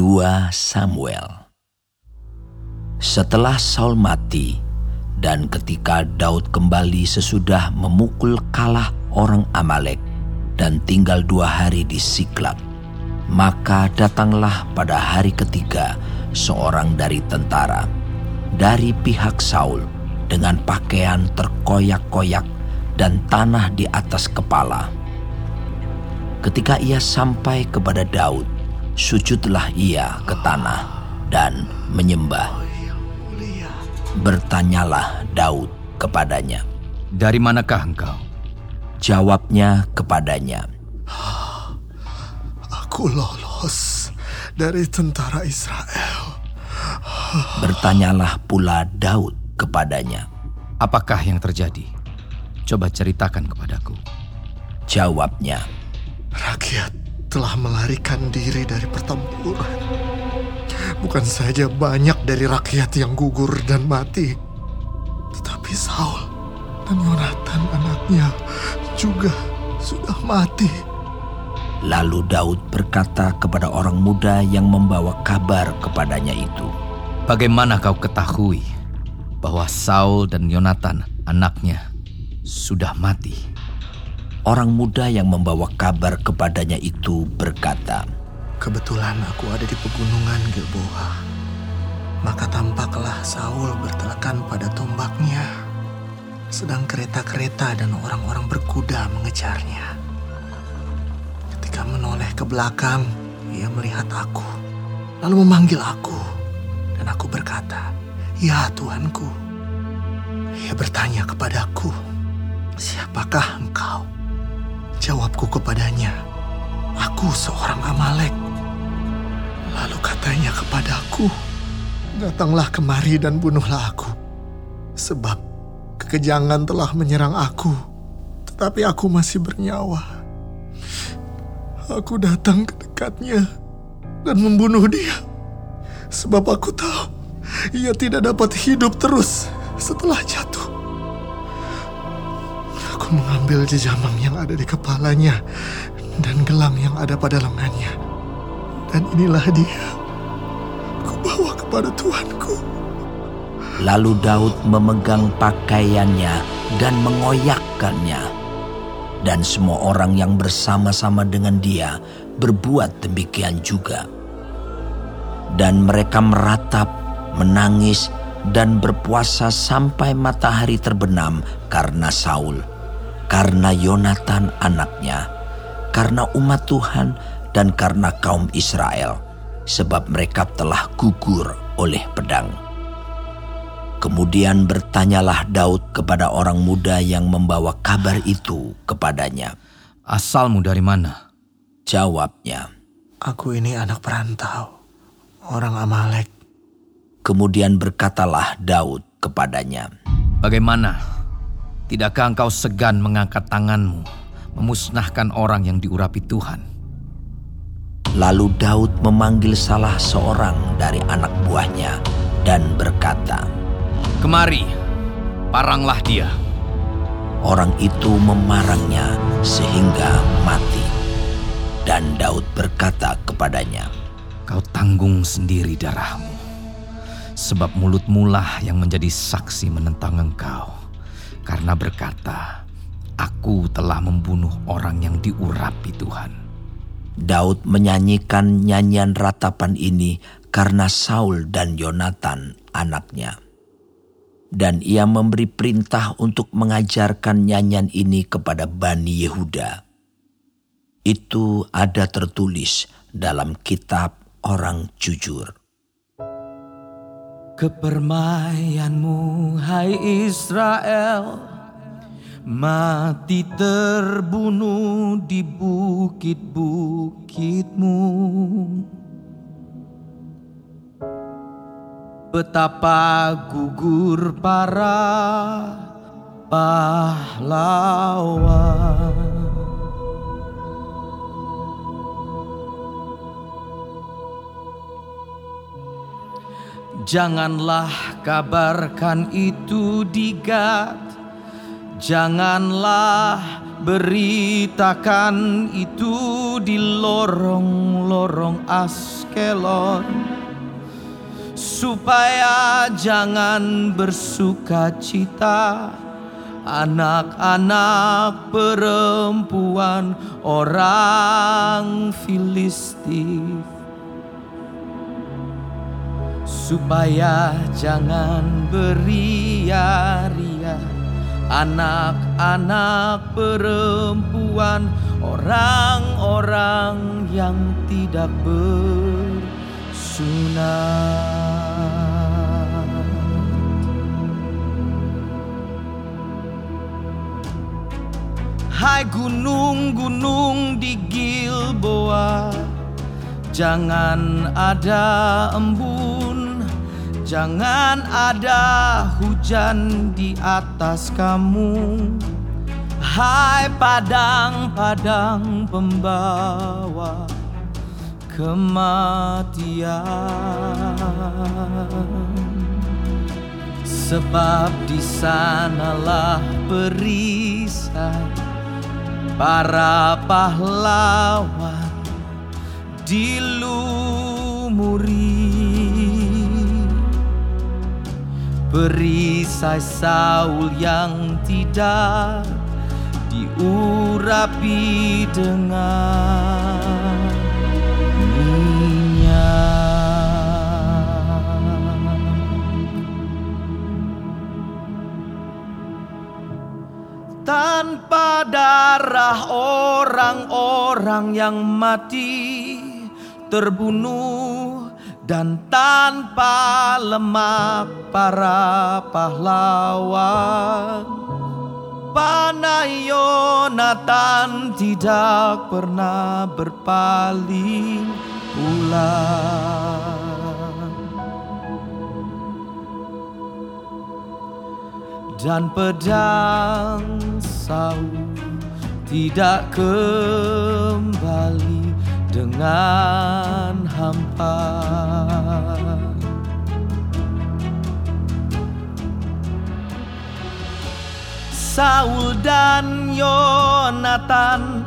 Kitab 2 Samuel Setelah Saul mati, dan ketika Daud kembali sesudah memukul kalah orang Amalek dan tinggal dua hari di Siklag, maka datanglah pada hari ketiga seorang dari tentara dari pihak Saul dengan pakaian terkoyak-koyak dan tanah di atas kepala. Ketika ia sampai kepada Daud, sujudlah ia ke tanah dan menyembah. Bertanyalah Daud kepadanya. Dari manakah engkau? Jawabnya kepadanya. Aku lolos dari tentara Israel. Bertanyalah pula Daud kepadanya. Apakah yang terjadi? Coba ceritakan kepadaku. Jawabnya, Rakyat telah melarikan diri dari pertempuran. Bukan saja banyak dari rakyat yang gugur dan mati, tetapi Saul dan Yonatan anaknya juga sudah mati. Lalu Daud berkata kepada orang muda yang membawa kabar kepadanya itu, Bagaimana kau ketahui bahwa Saul dan Yonatan anaknya sudah mati? Orang muda yang membawa kabar kepadanya itu berkata, Kebetulan aku ada di pegunungan Gilboa. Maka tampaklah Saul bertelekan pada tombaknya. Sedang kereta-kereta dan orang-orang berkuda mengejarnya. Ketika menoleh ke belakang, ia melihat aku. Lalu memanggil aku. Dan aku berkata, Ya Tuanku. Ia bertanya kepadaku, Siapakah engkau? Jawabku kepadanya, Aku seorang Amalek. Lalu katanya kepadaku, Datanglah kemari dan bunuhlah aku. Sebab kekejangan telah menyerang aku, tetapi aku masih bernyawa. Aku datang ke dekatnya dan membunuh dia. Sebab aku tahu ia tidak dapat hidup terus setelah jatuh. Mengambil jejamang yang ada di kepalanya dan gelang yang ada pada lengannya. Dan inilah dia. Aku bawa kepada Tuanku. Lalu Daud memegang pakaiannya dan mengoyakkannya. Dan semua orang yang bersama-sama dengan dia berbuat demikian juga. Dan mereka meratap, menangis, dan berpuasa sampai matahari terbenam karena Saul, karena Yonatan anaknya, karena umat Tuhan, dan karena kaum Israel, sebab mereka telah gugur oleh pedang. Kemudian bertanyalah Daud kepada orang muda yang membawa kabar itu kepadanya. Asalmu dari mana? Jawabnya, Aku ini anak perantau, orang Amalek. kemudian berkatalah Daud kepadanya, Bagaimana? Tidakkah engkau segan mengangkat tanganmu, memusnahkan orang yang diurapi Tuhan? Lalu Daud memanggil salah seorang dari anak buahnya dan berkata, Kemari, paranglah dia. orang itu memarangnya sehingga mati. Dan Daud berkata kepadanya, Kau tanggung sendiri darahmu. Sebab mulutmu lah yang menjadi saksi menentang engkau. Karena berkata, Aku telah membunuh orang yang diurapi Tuhan. Daud menyanyikan nyanyian ratapan ini karena Saul dan Yonatan anaknya. Dan ia memberi perintah untuk mengajarkan nyanyian ini kepada Bani Yehuda. Itu ada tertulis dalam kitab orang jujur. Kepermayanmu, hai Israel, mati terbunuh di bukit-bukitmu. Betapa gugur para pahlawan. Janganlah kabarkan itu di Gad, Janganlah beritakan itu di lorong-lorong Askelon. Supaya jangan bersuka cita Anak-anak perempuan orang Filistin Supaya jangan beria-ria anak-anak perempuan, orang-orang yang tidak bersunat. Hai gunung-gunung di Gilboa, jangan ada embun Jangan ada hujan di atas kamu. Hai padang-padang pembawa kematian. Sebab di sanalah perisai para pahlawan dilumuri Perisai Saul yang tidak diurapi dengan. Tanpa darah orang-orang yang mati terbunuh dan tanpa lemak para pahlawan Panah Yonatan tidak pernah berpaling pulang. Dan pedang Saul tidak kembali dengan hampa Saul dan Yonatan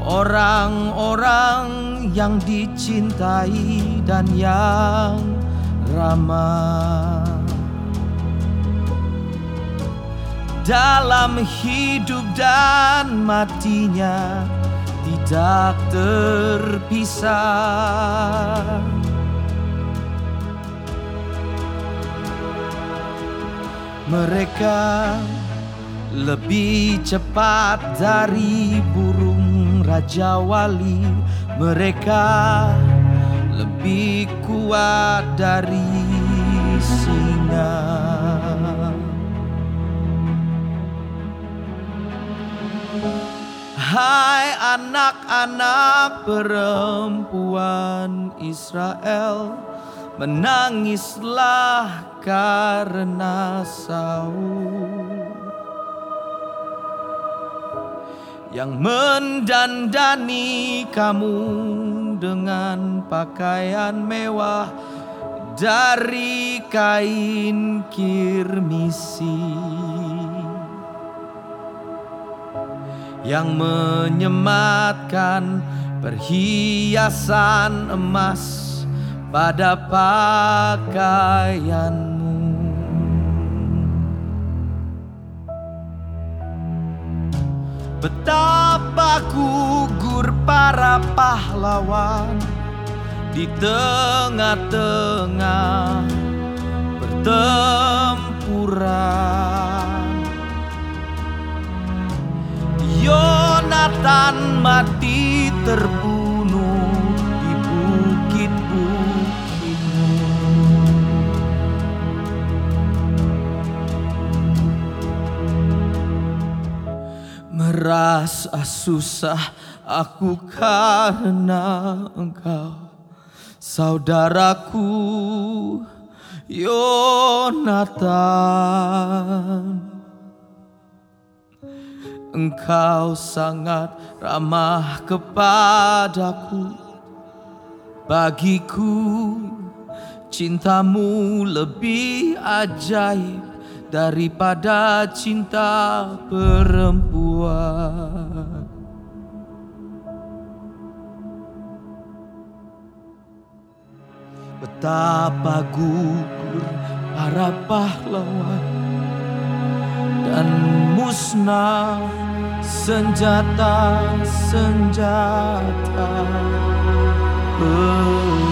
Orang-orang yang dicintai dan yang ramah. Dalam hidup dan matinya tidak terpisah. Mereka lebih cepat dari burung Raja Wali Mereka lebih kuat dari singa. Hai anak-anak perempuan Israel Menangislah karena Saul Yang mendandani kamu dengan pakaian mewah Dari kain kirmisi yang menyematkan perhiasan emas pada pakaianmu. Betapa gugur para pahlawan di tengah-tengah pertempuran. Yonatan mati terbunuh Merasa susah aku karena engkau. Saudaraku Yonatan. Engkau sangat ramah kepadaku. Bagiku cintamu lebih ajaib daripada cinta perempuan. Betapa gugur para pahlawan Dan musnah senjata-senjata perang